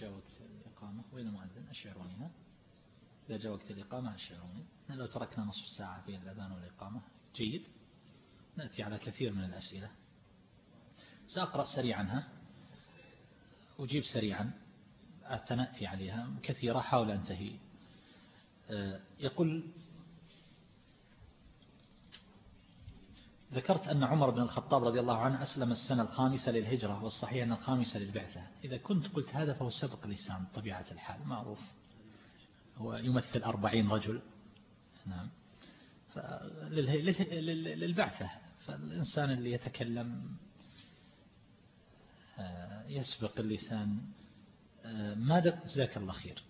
جاء وقت الإقامة وين المؤذن الشعروني ها إذا جاء وقت الإقامة الشعروني لو تركنا نصف ساعة بين الأذان والإقامة جيد. نأتي على كثير من الأسئلة. سأقرأ سريعا أجيب سريعا. حتى نأتي عليها كثيرة حاول أنتهي. آه، يقول ذكرت أن عمر بن الخطاب رضي الله عنه أسلم السنة الخامسة للهجرة والصحيح أن الخامسة للبعثة. إذا كنت قلت هذا فهو سبق لسان طبيعة الحال معروف. هو يمثل أربعين رجل. نعم. للبعثة. فالإنسان اللي يتكلم آه، يسبق اللسان آه، ما دق جزاك الله خير.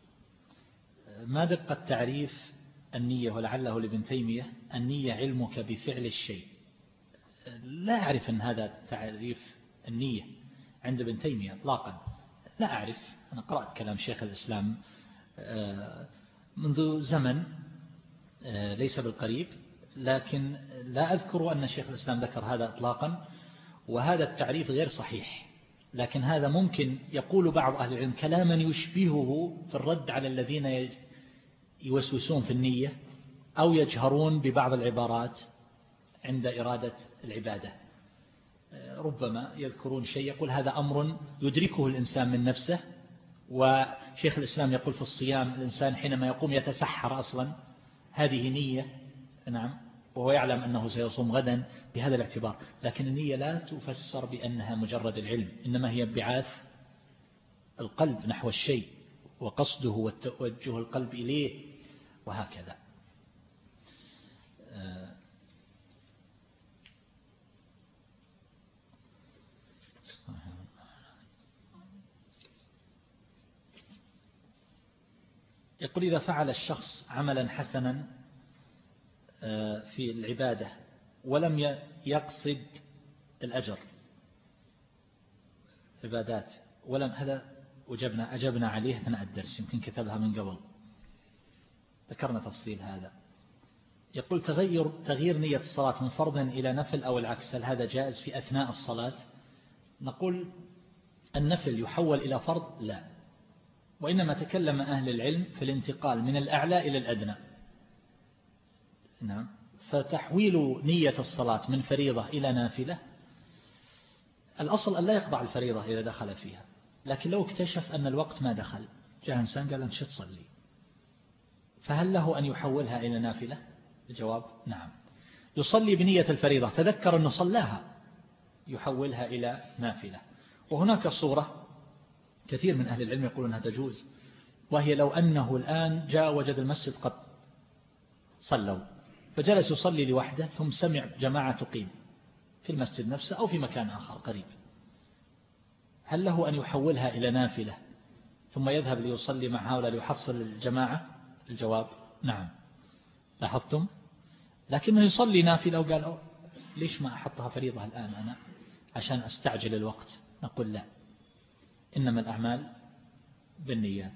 آه، ما دقة تعريف النية ولعله لابن تيمية النية علمك بفعل الشيء. لا أعرف أن هذا تعريف النية عند ابن تيمية اطلاقا. لا أعرف. أنا قرأت كلام شيخ الإسلام منذ زمن ليس بالقريب لكن لا أذكر أن شيخ الإسلام ذكر هذا اطلاقا وهذا التعريف غير صحيح. لكن هذا ممكن يقول بعض أهل العلم كلاما يشبهه في الرد على الذين يوسوسون في النية أو يجهرون ببعض العبارات. عند إرادة العبادة. ربما يذكرون شيء يقول هذا أمر يدركه الإنسان من نفسه وشيخ الإسلام يقول في الصيام الإنسان حينما يقوم يتسحر أصلا. هذه نية نعم وهو يعلم أنه سيصوم غدا بهذا الاعتبار. لكن النية لا تفسر بأنها مجرد العلم إنما هي بعاث القلب نحو الشيء وقصده وتوجه القلب إليه وهكذا. يقول إذا فعل الشخص عملا حسنا آه، في العبادة ولم يقصد الأجر عبادات ولم هذا وجبنا أجبنا عليه أثناء الدرس يمكن كتبها من قبل. ذكرنا تفصيل هذا. يقول تغير تغيير نية الصلاة من فرض إلى نفل أو العكس هل هذا جائز في أثناء الصلاة؟ نقول النفل يحول إلى فرض؟ لا. وإنما تكلم أهل العلم في الانتقال من الأعلى إلى الأدنى. نعم. فتحويل نية الصلاة من فريضة إلى نافلة الأصل أن لا يقضع الفريضة إذا دخل فيها. لكن لو اكتشف أن الوقت ما دخل جاء إنسان قال أنت تصلي؟ فهل له أن يحولها إلى نافلة؟ الجواب نعم. يصلي بنية الفريضة تذكر أنه صلاها يحولها إلى نافلة. وهناك صورة كثير من أهل العلم يقولون أنها تجوز وهي لو أنه الآن جاء وجد المسجد قد صلوا فجلس يصلي لوحده ثم سمع جماعة تقيم في المسجد نفسه أو في مكان آخر قريب. هل له أن يحولها إلى نافلة ثم يذهب ليصلي مع هؤلاء ليحصل الجماعة؟ الجواب نعم. لاحظتم؟ لكنه يصلي نافلة وقال ليش ما أحطها فريضة الآن أنا عشان أستعجل الوقت؟ نقول لا. إنما الأعمال بالنيات.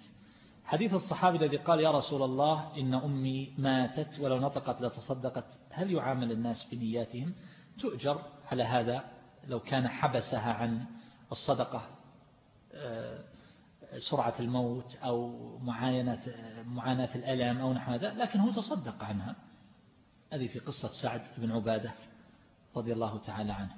حديث الصحابي الذي قال يا رسول الله إن أمي ماتت ولو نطقت لتصدقت هل يعامل الناس بنياتهم؟ تؤجر على هذا لو كان حبسها عن الصدقة آه، سرعة الموت أو معاينة معاناة الألم أو نحو هذا لكن هو تصدق عنها. هذه في قصة سعد بن عبادة رضي الله تعالى عنه.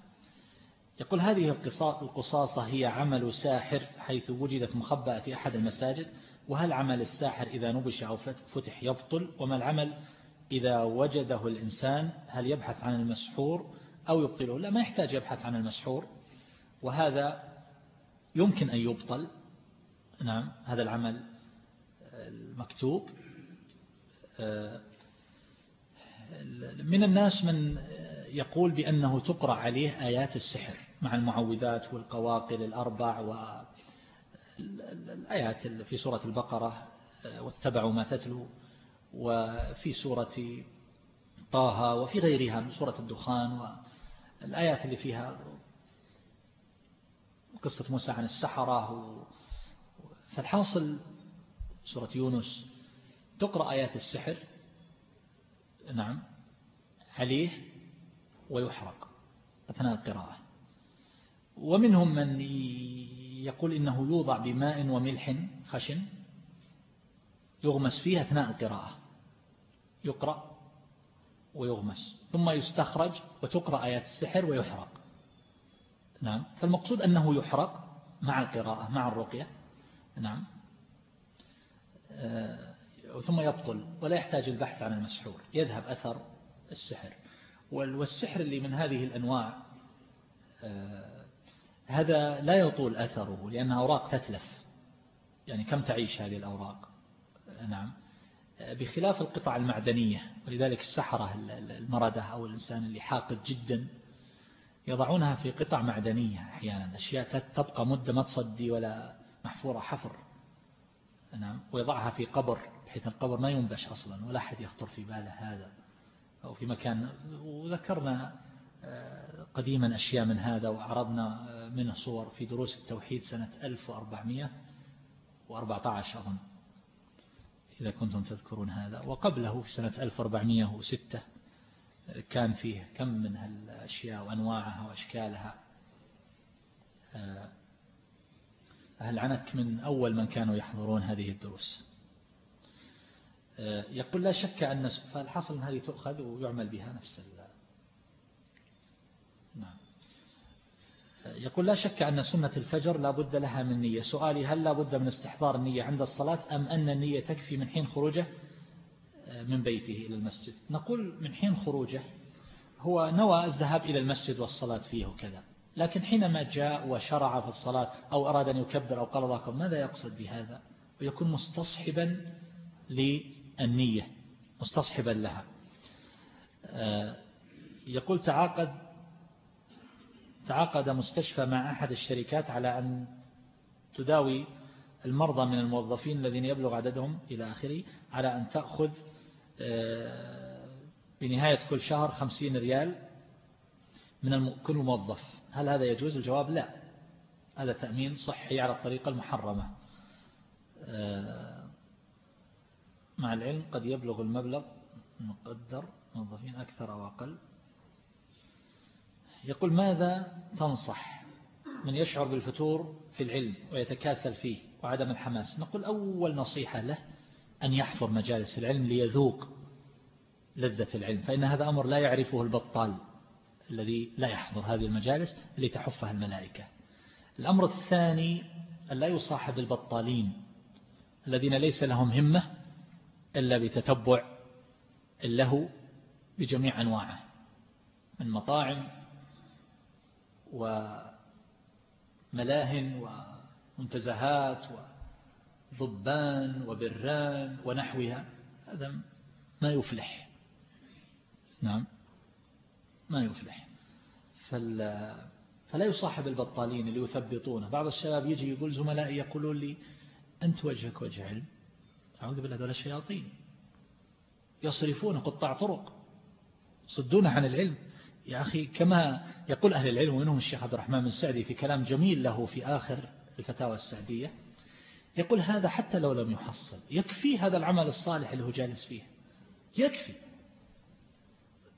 يقول هذه القصاصة هي عمل ساحر حيث وجدت مخبأة في أحد المساجد وهل عمل الساحر إذا نبش أو فتح يبطل؟ وما العمل إذا وجده الإنسان؟ هل يبحث عن المسحور أو يبطله؟ لا ما يحتاج يبحث عن المسحور وهذا يمكن أن يبطل. نعم هذا العمل المكتوب. من الناس من يقول بأنه تقرأ عليه آيات السحر. مع المعوذات والقواقل الأربع الآيات في سورة البقرة آه، واتبعوا ما تتلو وفي سورة طه وفي غيرها من سورة الدخان والآيات اللي فيها قصة موسى عن السحرة فالحاصل سورة يونس تقرأ آيات السحر نعم عليه ويحرق أثناء القراءة. ومنهم من يقول إنه يوضع بماء وملح خشن يغمس فيه أثناء القراءة. يقرأ ويغمس ثم يستخرج وتقرأ آيات السحر ويحرق. نعم. فالمقصود أنه يحرق مع القراءة مع الرقية. نعم. آه، ثم يبطل ولا يحتاج البحث عن المسحور. يذهب أثر السحر. والسحر اللي من هذه الأنواع آه، هذا لا يطول أثره لأن أوراق تتلف. يعني كم تعيش هذه الأوراق؟ نعم. بخلاف القطع المعدنية ولذلك السحرة المردة أو الإنسان اللي حاقد جدا يضعونها في قطع معدنية أحيانا أشياء تبقى مدة ما تصدي ولا محفورة حفر. نعم. ويضعها في قبر بحيث القبر ما ينبش أصلا ولا أحد يخطر في باله هذا. أو في مكان وذكرنا آه، قديما أشياء من هذا وعرضنا آه، منه صور في دروس التوحيد سنة 1414 أظن إذا كنتم تذكرون هذا. وقبله في سنة 1406 كان فيه كم من هالأشياء وأنواعها وأشكالها. آه، أهل عنك من أول من كانوا يحضرون هذه الدروس. آه، يقول لا شك أن فالحصل هذه تؤخذ ويعمل بها نفس نعم. يقول لا شك أن سنة الفجر لا بد لها من نية. سؤالي هل لا بد من استحضار النية عند الصلاة أم أن النية تكفي من حين خروجه آه، من بيته إلى المسجد؟ نقول من حين خروجه هو نوى الذهاب إلى المسجد والصلاة فيه وكذا لكن حينما جاء وشرع في الصلاة أو أراد أن يكبر أو قال الله ماذا يقصد بهذا؟ ويكون مستصحبا للنية مستصحبا لها. آه، يقول تعاقد تعاقد مستشفى مع أحد الشركات على أن تداوي المرضى من الموظفين الذين يبلغ عددهم إلى آخره على أن تأخذ آه، بنهاية كل شهر خمسين ريال من كل موظف. هل هذا يجوز؟ الجواب لا. هذا تأمين صحي على الطريقة المحرمة. آه، مع العلم قد يبلغ المبلغ مقدر موظفين أكثر أو أقل. يقول ماذا تنصح من يشعر بالفتور في العلم ويتكاسل فيه وعدم الحماس؟ نقول أول نصيحة له أن يحفر مجالس العلم ليذوق لذة العلم فإن هذا أمر لا يعرفه البطال الذي لا يحضر هذه المجالس التي تحفها الملائكة. الأمر الثاني أن لا يصاحب البطالين الذين ليس لهم همة إلا بتتبع له بجميع أنواعه من مطاعم وملاهن ومنتزهات وضبان وبران ونحوها هذا ما يفلح. نعم ما يفلح. فلا, فلا يصاحب البطالين اللي يثبطونه. بعض الشباب يجي يقول زملائي يقولون لي أنت وجهك وجه علم. أعوذ بالله دول الشياطين. يصرفون قطاع طرق صدون عن العلم. يا أخي كما يقول أهل العلم ومنهم الشيخ عبد الرحمن بن سعدي في كلام جميل له في آخر الفتاوى السعدية يقول هذا حتى لو لم يحصل يكفي هذا العمل الصالح اللي هو جالس فيه. يكفي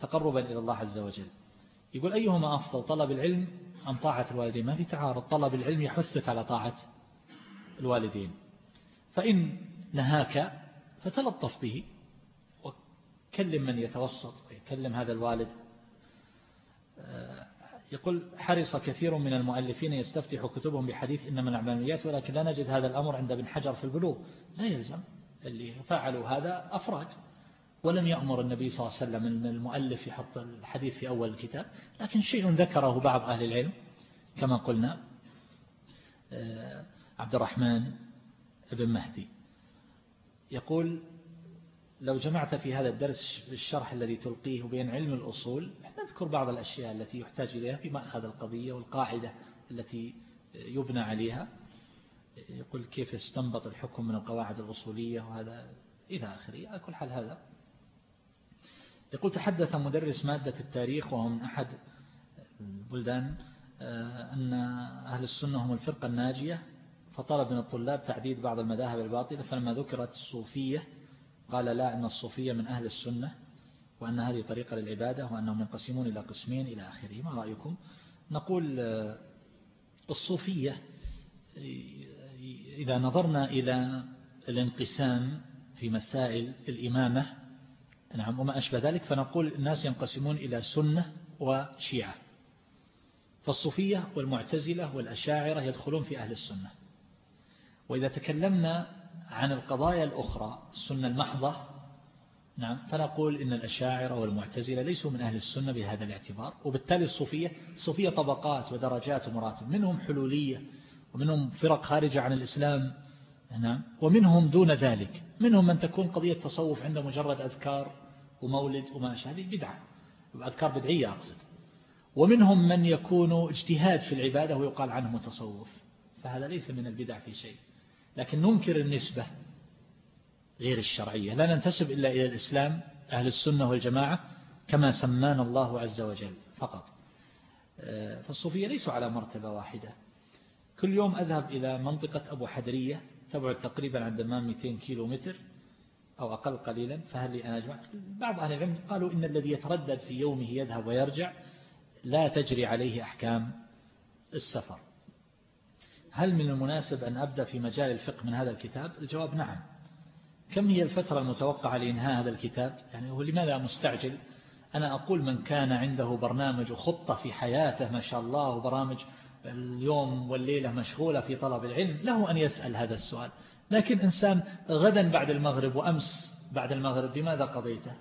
تقربا إلى الله عز وجل. يقول أيهما أفضل طلب العلم أم طاعة الوالدين؟ ما في تعارض طلب العلم يحثك على طاعة الوالدين. فإن نهاك فتلطف به وكلم من يتوسط ويكلم هذا الوالد يقول حرص كثير من المؤلفين يستفتح كتبهم بحديث إنما الأعماليات ولكن لا نجد هذا الأمر عند ابن حجر في البلوغ. لا يلزم. اللي فعلوا هذا أفراد. ولم يأمر النبي صلى الله عليه وسلم أن المؤلف يحط الحديث في أول الكتاب. لكن شيء ذكره بعض أهل العلم. كما قلنا آه، عبد الرحمن بن مهدي. يقول لو جمعت في هذا الدرس الشرح الذي تلقيه بين علم الأصول نذكر بعض الأشياء التي يحتاج إليها في مأخذ القضية والقاعدة التي يبنى عليها. يقول كيف يستنبط الحكم من القواعد الأصولية وهذا إلى آخره. على كل حال هذا. يقول تحدث مدرس مادة التاريخ وهو من أحد البلدان آه، أن أهل السنة هم الفرقة الناجية فطلب من الطلاب تعديد بعض المذاهب الباطلة فلما ذكرت الصوفية قال لا أن الصوفية من أهل السنة وأن هذه طريقة للعبادة وأنهم ينقسمون إلى قسمين إلى آخره ما رأيكم؟ نقول آه، الصوفية إذا نظرنا إلى الانقسام في مسائل الإمامة نعم وما أشبه ذلك فنقول الناس ينقسمون إلى سنة وشيعة. فالصوفية والمعتزلة والأشاعرة يدخلون في أهل السنة. وإذا تكلمنا عن القضايا الأخرى السنة المحضة. نعم فنقول إن الأشاعرة والمعتزلة ليسوا من أهل السنة بهذا الاعتبار وبالتالي الصوفية الصوفية طبقات ودرجات ومراتب منهم حلولية ومنهم فرق خارجة عن الإسلام. نعم ومنهم دون ذلك منهم من تكون قضية تصوف عنده مجرد أذكار ومولد وما هذه بدعة أذكار بدعية أقصد. ومنهم من يكون اجتهاد في العبادة ويقال عنه متصوف فهذا ليس من البدع في شيء. لكن ننكر النسبة غير الشرعية لا ننتسب إلا إلى الإسلام أهل السنة والجماعة كما سمانا الله عز وجل فقط. آه، فالصوفية ليسوا على مرتبة واحدة. كل يوم أذهب إلى منطقة أبو حدرية تبعد تقريبا عند دمام 200 كيلو متر أو أقل قليلا فهل لي أنا أجمع؟ بعض أهل العلم قالوا إن الذي يتردد في يومه يذهب ويرجع لا تجري عليه أحكام السفر. هل من المناسب أن أبدأ في مجال الفقه من هذا الكتاب؟ الجواب نعم. كم هي الفترة المتوقعة لإنهاء هذا الكتاب؟ يعني هو لماذا مستعجل؟ أنا أقول من كان عنده برنامج وخطة في حياته ما شاء الله وبرامج اليوم والليلة مشغولة في طلب العلم له أن يسأل هذا السؤال. لكن إنسان غدا بعد المغرب وأمس بعد المغرب بماذا قضيته؟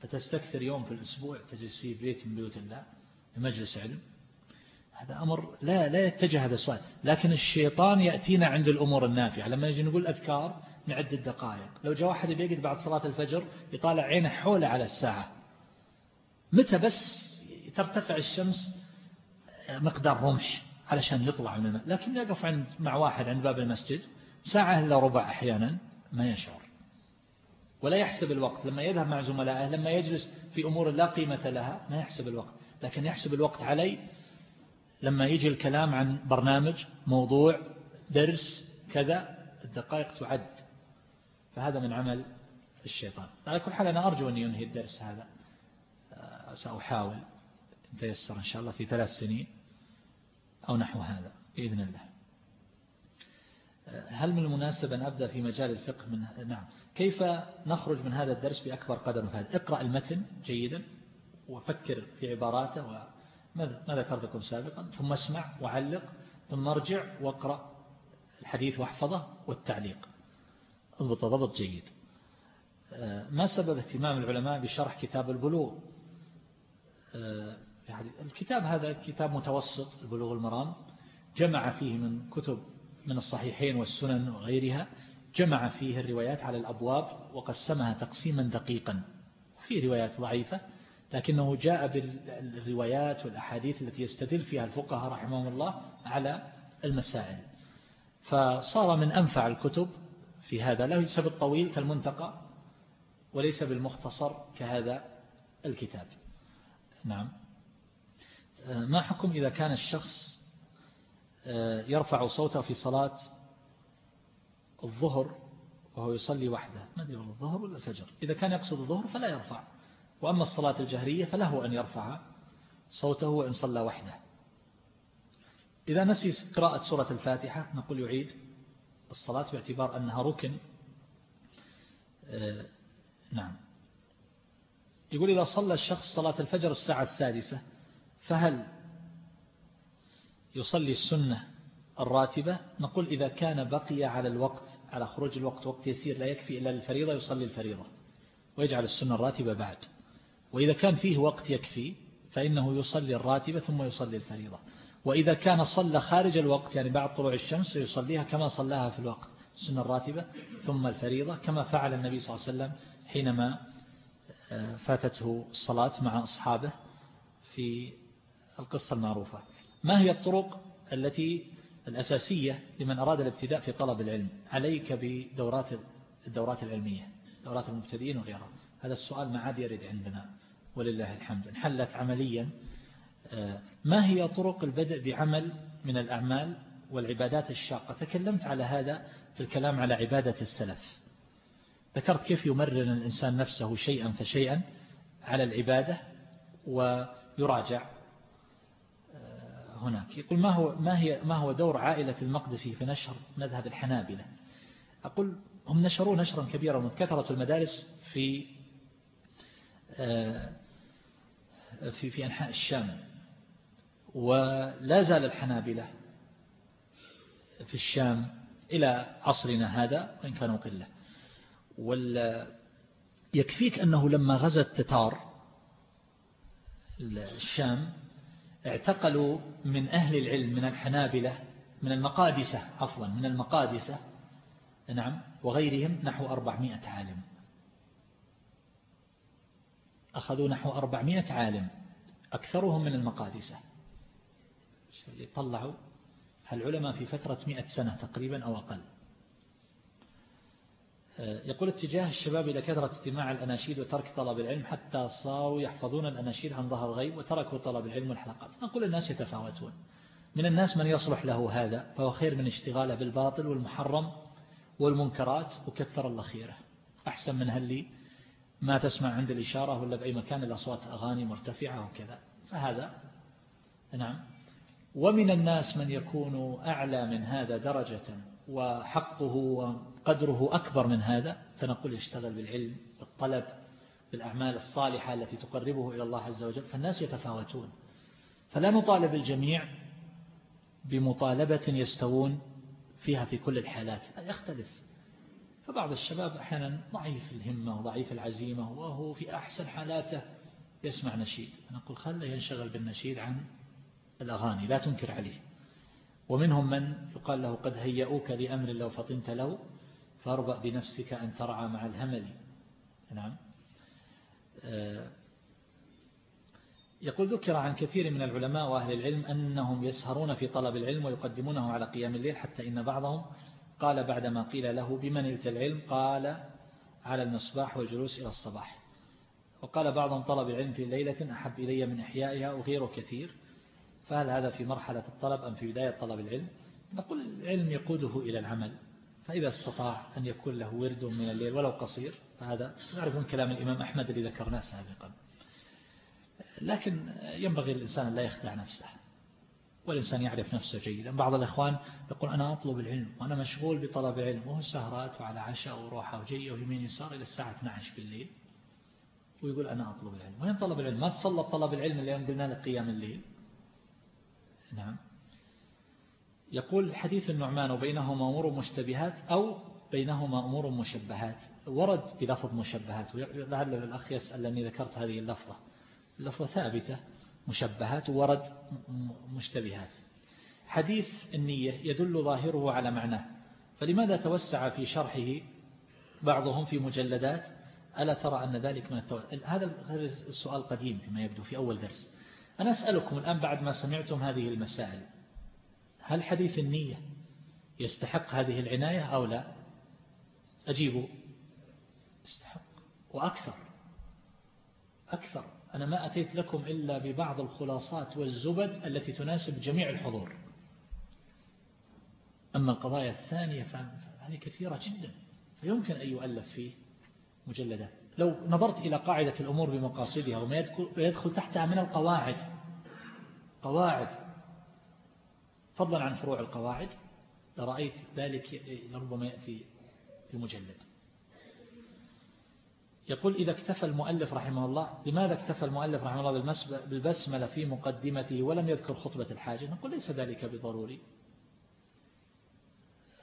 فتستكثر يوم في الأسبوع تجلس فيه بيت من بيوت الله لمجلس علم. هذا أمر لا لا يتجه هذا السؤال. لكن الشيطان يأتينا عند الأمور النافعة. لما نجي نقول أذكار نعد الدقائق. لو جاء واحد بيقعد بعد صلاة الفجر يطالع عينه حوله على الساعة. متى بس ترتفع الشمس؟ مقدار رمح علشان يطلع من لكن يقف عند مع واحد عند باب المسجد ساعة إلا ربع أحيانا ما يشعر ولا يحسب الوقت. لما يذهب مع زملائه لما يجلس في أمور لا قيمة لها ما يحسب الوقت. لكن يحسب الوقت علي لما يجي الكلام عن برنامج موضوع درس كذا الدقائق تعد. فهذا من عمل الشيطان. على كل حال أنا أرجو أن ينهي الدرس هذا. آه، سأحاول إن تيسر إن شاء الله في ثلاث سنين أو نحو هذا بإذن الله. هل من المناسب أن أبدأ في مجال الفقه من نعم. كيف نخرج من هذا الدرس بأكبر قدر مفاد اقرأ المتن جيدا وفكر في عباراته وما ذكرت لكم سابقا؟ ثم اسمع وعلق ثم ارجع واقرأ الحديث واحفظه والتعليق. اضبط ضبط جيد. ما سبب اهتمام العلماء بشرح كتاب البلوغ؟ يعني الكتاب هذا كتاب متوسط البلوغ المرام. جمع فيه من كتب من الصحيحين والسنن وغيرها جمع فيه الروايات على الأبواب وقسمها تقسيما دقيقا. في روايات ضعيفة لكنه جاء بالروايات والأحاديث التي يستدل فيها الفقهاء رحمهم الله على المسائل. فصار من أنفع الكتب في هذا ليس بالطويل كالمنتقى وليس بالمختصر كهذا الكتاب. نعم. ما حكم إذا كان الشخص يرفع صوته في صلاة الظهر وهو يصلي وحده؟ ما أدري الظهر ولا الفجر؟ إذا كان يقصد الظهر فلا يرفع. وأما الصلاة الجهرية فله أن يرفع صوته وإن صلى وحده. إذا نسي قراءة سورة الفاتحة نقول يعيد الصلاة باعتبار أنها ركن. آه، نعم. يقول إذا صلى الشخص صلاة الفجر الساعة السادسة فهل يصلي السنة الراتبة؟ نقول إذا كان بقي على الوقت على خروج الوقت وقت يسير لا يكفي إلا الفريضة يصلي الفريضة ويجعل السنة الراتبة بعد. وإذا كان فيه وقت يكفي فإنه يصلي الراتبة ثم يصلي الفريضة. وإذا كان صلى خارج الوقت يعني بعد طلوع الشمس يصليها كما صلاها في الوقت السنة الراتبة ثم الفريضة كما فعل النبي صلى الله عليه وسلم حينما آه، فاتته الصلاة مع أصحابه في القصة المعروفة. ما هي الطرق التي الأساسية لمن أراد الابتداء في طلب العلم؟ عليك بدورات الدورات العلمية دورات المبتدئين وغيرها. هذا السؤال ما عاد يرد عندنا. ولله الحمد. انحلت عمليا. آه، ما هي طرق البدء بعمل من الأعمال والعبادات الشاقة؟ تكلمت على هذا في الكلام على عبادة السلف. ذكرت كيف يمرن الإنسان نفسه شيئا فشيئا على العبادة ويراجع. هناك. يقول ما هو ما هي ما هو دور عائلة المقدسي في نشر مذهب الحنابلة؟ أقول هم نشروا نشرا كبيرا وكثرة المدارس في آه، في في أنحاء الشام ولا زال الحنابلة في الشام إلى عصرنا هذا وإن كانوا قلة. يكفيك أنه لما غزا التتار الشام اعتقلوا من أهل العلم من الحنابلة من المقادسة عفوا من المقادسة نعم وغيرهم نحو أربعمائة عالم. أخذوا نحو أربعمائة عالم أكثرهم من المقادسة. طلعوا العلماء في فترة مئة سنة تقريبا أو أقل. يقول اتجاه الشباب إلى كثرة استماع الأناشيد وترك طلب العلم حتى صاروا يحفظون الأناشيد عن ظهر غيب وتركوا طلب العلم والحلقات. نقول الناس يتفاوتون. من الناس من يصلح له هذا فهو خير من اشتغاله بالباطل والمحرم والمنكرات وكثر الله خيره. أحسن من هاللي ما تسمع عند الإشارة ولا بأي مكان الأصوات أغاني مرتفعة وكذا. فهذا نعم. ومن الناس من يكون أعلى من هذا درجة وحقه وقدره أكبر من هذا فنقول يشتغل بالعلم بالطلب بالأعمال الصالحة التي تقربه إلى الله عز وجل. فالناس يتفاوتون. فلا نطالب الجميع بمطالبة يستوون فيها في كل الحالات. يختلف. فبعض الشباب أحيانا ضعيف الهمة وضعيف العزيمة وهو في أحسن حالاته يسمع نشيد. نقول خله ينشغل بالنشيد عن الأغاني لا تنكر عليه. ومنهم من يقال له قد هيئوك لأمر لو فطنت له فاربأ بنفسك أن ترعى مع الهمل. نعم. آه، يقول ذكر عن كثير من العلماء وأهل العلم أنهم يسهرون في طلب العلم ويقدمونه على قيام الليل حتى إن بعضهم قال بعدما قيل له بمن نلت العلم؟ قال على المصباح والجلوس إلى الصباح. وقال بعضهم طلب العلم في ليلة أحب إلي من إحيائها وغيره كثير. فهل هذا في مرحلة الطلب أم في بداية طلب العلم؟ نقول العلم يقوده إلى العمل فإذا استطاع أن يكون له ورد من الليل ولو قصير فهذا تعرفون كلام الإمام أحمد الذي ذكرناه سابقا. لكن ينبغي الإنسان لا يخدع نفسه. والإنسان يعرف نفسه جيدا. بعض الإخوان يقول أنا أطلب العلم وأنا مشغول بطلب العلم وهو سهرات وعلى عشاء وروحة وجية ويمين يسار إلى الساعة 12 بالليل. ويقول أنا أطلب العلم. وين طلب العلم؟ ما تصلب طلب العلم اللي قلنا لك قيام الليل. نعم. يقول حديث النعمان وبينهما أمور مشتبهات أو بينهما أمور مشبهات. ورد بلفظ مشبهات. لعل الأخ يسأل أني ذكرت هذه اللفظة. اللفظة ثابتة. مشبهات ورد مشتبهات. حديث النية يدل ظاهره على معناه. فلماذا توسع في شرحه بعضهم في مجلدات؟ ألا ترى أن ذلك من التوسع هذا السؤال قديم فيما يبدو في أول درس. أنا أسألكم الآن بعد ما سمعتم هذه المسائل هل حديث النية يستحق هذه العناية أو لا؟ أجيبوا يستحق. وأكثر. أكثر. أنا ما أتيت لكم إلا ببعض الخلاصات والزبد التي تناسب جميع الحضور. أما القضايا الثانية فهذه كثيرة جدا فيمكن أن يؤلف فيه مجلدات لو نظرت إلى قاعدة الأمور بمقاصدها وما يدخل تحتها من القواعد. قواعد. فضلا عن فروع القواعد لرأيت ذلك ربما يأتي في مجلد. يقول إذا اكتفى المؤلف رحمه الله لماذا اكتفى المؤلف رحمه الله بالبسملة في مقدمته ولم يذكر خطبة الحاجة؟ نقول ليس ذلك بضروري.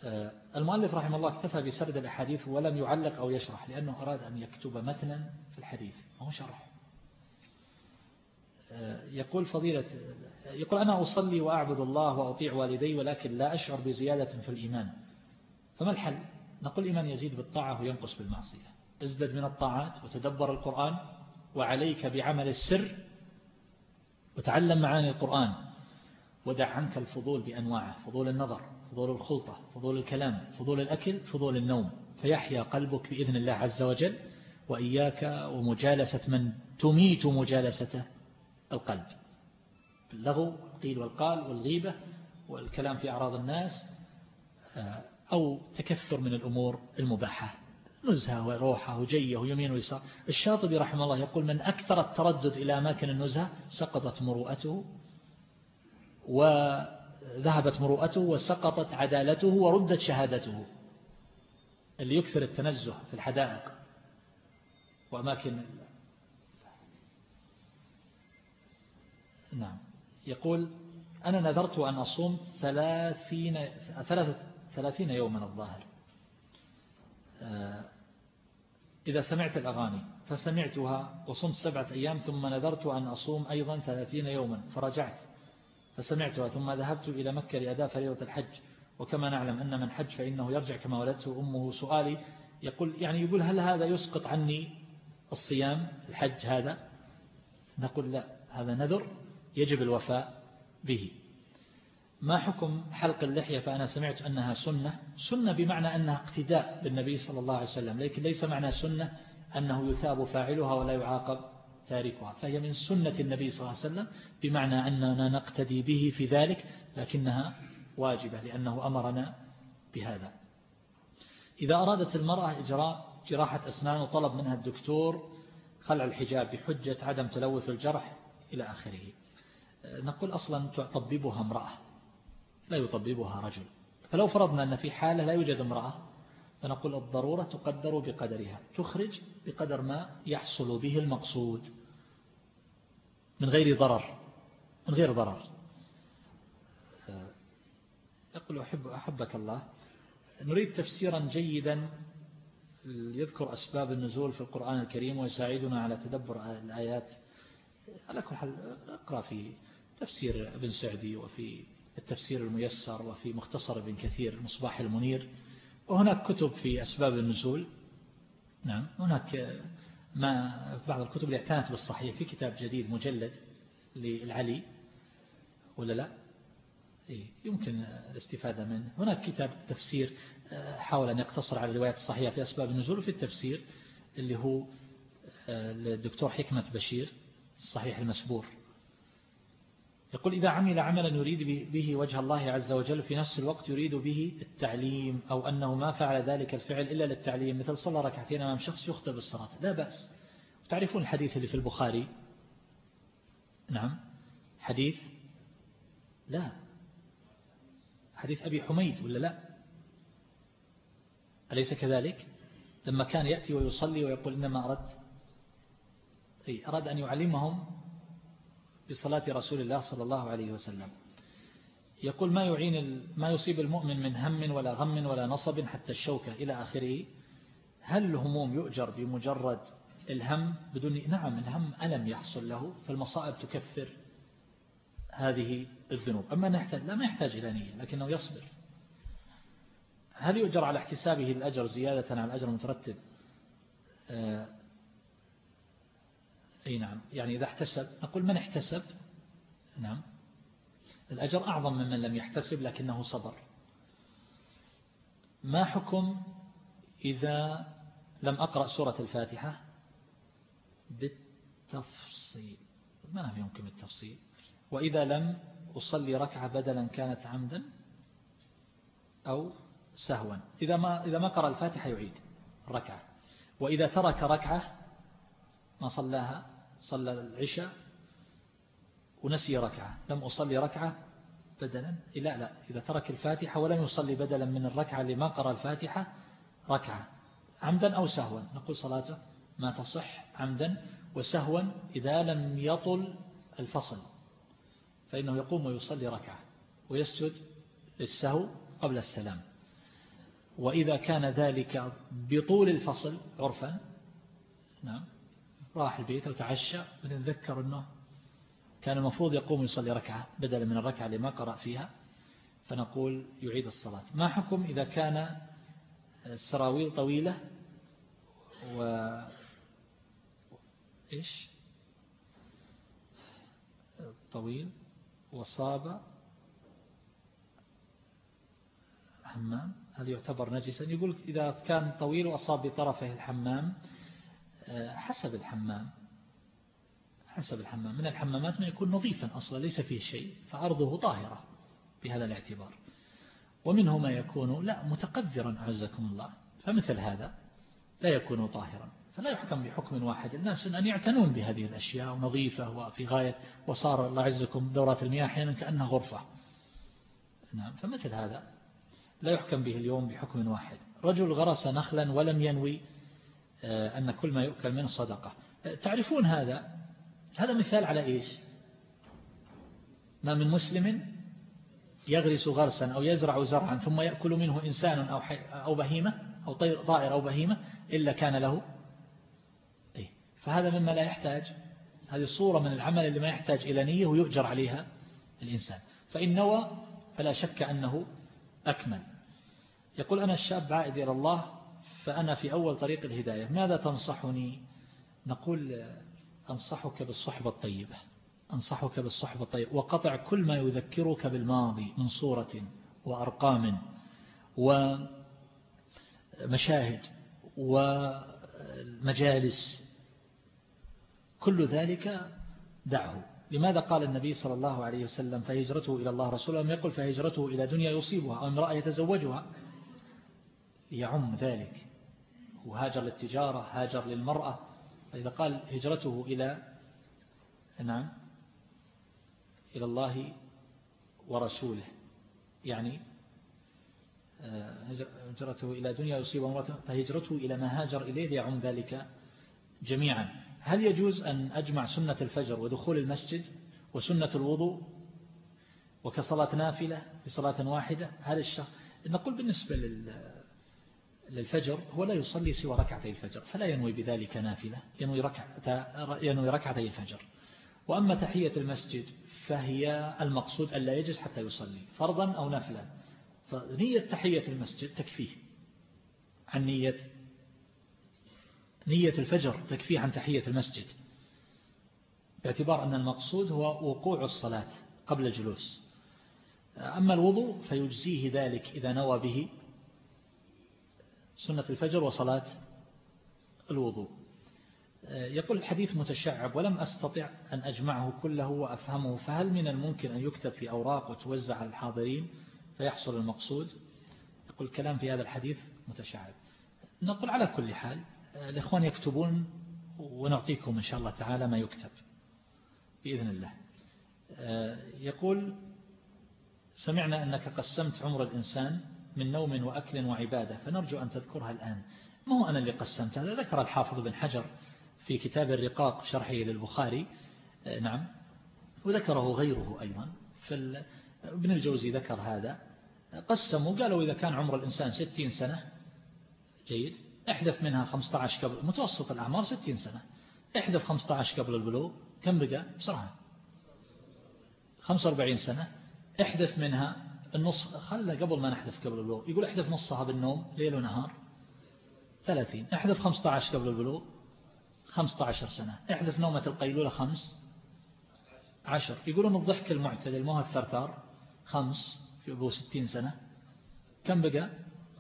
آه، المؤلف رحمه الله اكتفى بسرد الأحاديث ولم يعلق أو يشرح لأنه أراد أن يكتب متنا في الحديث ما هو شرح. آه، يقول فضيلة يقول أنا أصلي وأعبد الله وأطيع والدي ولكن لا أشعر بزيادة في الإيمان. فما الحل؟ نقول الإيمان يزيد بالطاعة وينقص بالمعصية. ازدد من الطاعات وتدبر القرآن وعليك بعمل السر وتعلم معاني القرآن ودع عنك الفضول بأنواعه فضول النظر فضول الخلطة فضول الكلام فضول الأكل فضول النوم. فيحيا قلبك بإذن الله عز وجل وإياك ومجالسة من تميت مجالسة القلب. اللغو قيل والقال والغيبة والكلام في أعراض الناس آه، أو تكثر من الأمور المباحة. نزهة وروحة وجية ويمين ويسار. الشاطبي رحمه الله يقول من أكثر التردد إلى أماكن النزهة سقطت مروءته وذهبت مروءته وسقطت عدالته وردت شهادته. اللي يكثر التنزه في الحدائق وأماكن نعم. يقول أنا نذرت أن أصوم ثلاثين, ثلاثين يوما الظاهر. آه، إذا سمعت الأغاني فسمعتها وصمت سبعة أيام ثم نذرت أن أصوم أيضا ثلاثين يوما فرجعت فسمعتها ثم ذهبت إلى مكة لأداء فريضة الحج. وكما نعلم أن من حج فإنه يرجع كما ولدته أمه سؤالي يقول يعني يقول هل هذا يسقط عني الصيام الحج هذا؟ نقول لا هذا نذر يجب الوفاء به. ما حكم حلق اللحية فأنا سمعت أنها سنة؟ سنة بمعنى أنها اقتداء بالنبي صلى الله عليه وسلم لكن ليس معنى سنة أنه يثاب فاعلها ولا يعاقب تاركها فهي من سنة النبي صلى الله عليه وسلم بمعنى أننا نقتدي به في ذلك لكنها واجبة لأنه أمرنا بهذا. إذا أرادت المرأة إجراء جراحة أسنان وطلب منها الدكتور خلع الحجاب بحجة عدم تلوث الجرح إلى آخره. نقول أصلا تطببها امرأة. لا يطببها رجل. فلو فرضنا أن في حالة لا يوجد امرأة فنقول الضرورة تقدر بقدرها تخرج بقدر ما يحصل به المقصود. من غير ضرر من غير ضرر. يقول أحب أحبك الله نريد تفسيرا جيدا يذكر أسباب النزول في القرآن الكريم ويساعدنا على تدبر الآيات. على كل حال أقرأ في تفسير ابن سعدي وفي التفسير الميسر وفي مختصر ابن كثير المصباح المنير. وهناك كتب في أسباب النزول. نعم هناك ما بعض الكتب اللي اعتنت بالصحيح في كتاب جديد مجلد للعلي ولا لا؟ إيه، يمكن الاستفادة منه. هناك كتاب تفسير آه، حاول أن يقتصر على الروايات الصحيحة في أسباب النزول وفي التفسير اللي هو آه، للدكتور حكمة بشير الصحيح المسبور. يقول إذا عمل عملا يريد به وجه الله عز وجل في نفس الوقت يريد به التعليم أو أنه ما فعل ذلك الفعل إلا للتعليم مثل صلى ركعتين أمام شخص يخطب الصلاة. لا بأس. تعرفون الحديث اللي في البخاري؟ نعم. حديث؟ لا. حديث أبي حميد ولا لا؟ أليس كذلك؟ لما كان يأتي ويصلي ويقول إنما أردت. أي أراد أن يعلمهم بصلاة رسول الله صلى الله عليه وسلم. يقول ما يعين ما يصيب المؤمن من هم ولا غم ولا نصب حتى الشوكة إلى آخره؟ هل الهموم يؤجر بمجرد الهم بدون نعم الهم ألم يحصل له فالمصائب تكفر هذه الذنوب. أما نحتاج لا ما يحتاج إلى نية لكنه يصبر. هل يؤجر على احتسابه الأجر زيادة على الأجر المترتب؟ آه، أي نعم. يعني إذا احتسب نقول من احتسب؟ نعم. الأجر أعظم ممن لم يحتسب لكنه صبر. ما حكم إذا لم أقرأ سورة الفاتحة؟ بالتفصيل. ما يمكن التفصيل وإذا لم أصلي ركعة بدلا كانت عمدا أو سهوا. إذا ما, إذا ما قرأ الفاتحة يعيد ركعة وإذا ترك ركعة ما صلاها؟ صلى العشاء ونسي ركعة. لم أصلي ركعة بدلا. لا لا إذا ترك الفاتحة ولم يصلي بدلا من الركعة اللي ما قرأ الفاتحة ركعة. عمدا أو سهوا. نقول صلاته ما تصح عمدا. وسهوا إذا لم يطل الفصل. فإنه يقوم ويصلي ركعة ويسجد للسهو قبل السلام. وإذا كان ذلك بطول الفصل عرفا نعم راح البيت وتعشى ونتذكر أنه كان المفروض يقوم يصلي ركعة بدلا من الركعة اللي ما قرأ فيها فنقول يعيد الصلاة. ما حكم إذا كان السراويل طويلة و إيش؟ طويل وصاب الحمام هل يعتبر نجسا؟ يقول إذا كان طويل وأصاب بطرفه الحمام حسب الحمام. حسب الحمام. من الحمامات ما يكون نظيفا أصلا ليس فيه شيء فأرضه طاهرة بهذا الاعتبار. ومنه ما يكون لا متقذرا أعزكم الله. فمثل هذا لا يكون طاهرا. فلا يحكم بحكم واحد. الناس أن يعتنون بهذه الأشياء ونظيفة وفي غاية وصار الله عزكم دورات المياه أحيانا كأنها غرفة. نعم فمثل هذا لا يحكم به اليوم بحكم واحد. رجل غرس نخلا ولم ينوي أن كل ما يؤكل منه صدقة. آه، تعرفون هذا؟ هذا مثال على إيش؟ ما من مسلم يغرس غرسا أو يزرع زرعا ثم يأكل منه إنسان أو, أو بهيمة أو طائر أو بهيمة إلا كان له. إيه. فهذا مما لا يحتاج. هذه صورة من العمل اللي ما يحتاج إلى نية ويؤجر عليها الإنسان. فإن نوى فلا شك أنه أكمل. يقول أنا الشاب عائد إلى الله فأنا في أول طريق الهداية. ماذا تنصحني؟ نقول أنصحك بالصحبة الطيبة. أنصحك بالصحبة الطيبة. وقطع كل ما يذكرك بالماضي من صورة وأرقام ومشاهد ومجالس. كل ذلك دعه. لماذا قال النبي صلى الله عليه وسلم فهجرته إلى الله رسوله لم يقل فهجرته إلى دنيا يصيبها أو امرأة يتزوجها. يعم ذلك. وهاجر للتجارة هاجر للمرأة. فإذا قال هجرته إلى نعم إلى الله ورسوله. يعني آه، هجرته إلى دنيا يصيب امرأة فهجرته إلى ما هاجر إليه يعم ذلك جميعا. هل يجوز أن أجمع سنة الفجر ودخول المسجد وسنة الوضوء وكصلاة نافلة بصلاة واحدة؟ هذا الشخص نقول بالنسبة للفجر هو لا يصلي سوى ركعتي الفجر فلا ينوي بذلك نافلة ينوي, ركعة ينوي ركعتي الفجر. وأما تحية المسجد فهي المقصود ألا يجلس حتى يصلي فرضا أو نفلا فنية تحية المسجد تكفيه عن نية نية الفجر تكفيه عن تحية المسجد باعتبار أن المقصود هو وقوع الصلاة قبل الجلوس. أما الوضوء فيجزيه ذلك إذا نوى به سنة الفجر وصلاة الوضوء. يقول الحديث متشعب ولم أستطع أن أجمعه كله وأفهمه فهل من الممكن أن يكتب في أوراق وتوزع على الحاضرين فيحصل المقصود؟ يقول الكلام في هذا الحديث متشعب. نقول على كل حال الإخوان يكتبون ونعطيكم إن شاء الله تعالى ما يكتب بإذن الله. يقول سمعنا أنك قسمت عمر الإنسان من نوم وأكل وعبادة فنرجو أن تذكرها الآن. ما هو أنا اللي قسمت هذا؟ ذكر الحافظ بن حجر في كتاب الرقاق شرحه للبخاري. نعم. وذكره غيره أيضا. ابن الجوزي ذكر هذا. قسموا قالوا إذا كان عمر الإنسان ستين سنة جيد. احذف منها 15 قبل متوسط الأعمار 60 سنة. احذف 15 قبل البلوغ. كم بقى بسرعة. 45 سنة. احذف منها النص خلى قبل ما نحذف قبل البلوغ. يقول احذف نصها بالنوم ليل ونهار. 30 احذف 15 قبل البلوغ. 15 سنة. احذف نومة القيلولة خمس. عشر. يقولون الضحك المعتدل ما الثرثار خمس. في أبو ستين سنة. كم بقى؟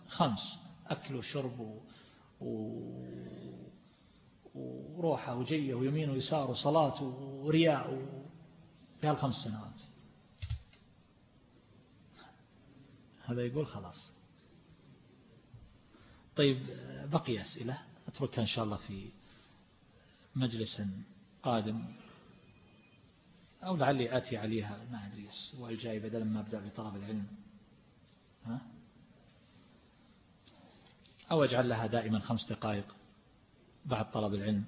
خمس. أكل وشرب و... و... وروحة وجية ويمين ويسار وصلاة ورياء و... في هالخمس سنوات. هذا يقول خلاص. طيب بقي أسئلة. أتركها إن شاء الله في مجلس قادم. أو لعلي آتي عليها ما أدري والجاي بدل ما أبدأ بطلب العلم. ها؟ أو أجعل لها دائما خمس دقائق بعد طلب العلم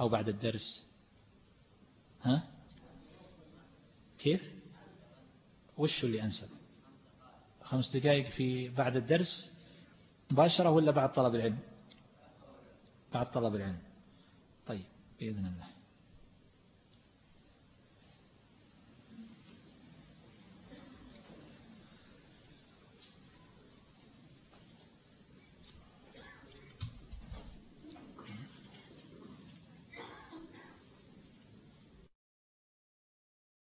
أو بعد الدرس. ها؟ كيف؟ وش اللي أنسب؟ خمس دقائق في بعد الدرس مباشرة ولا بعد طلب العلم؟ بعد طلب العلم. طيب بإذن الله.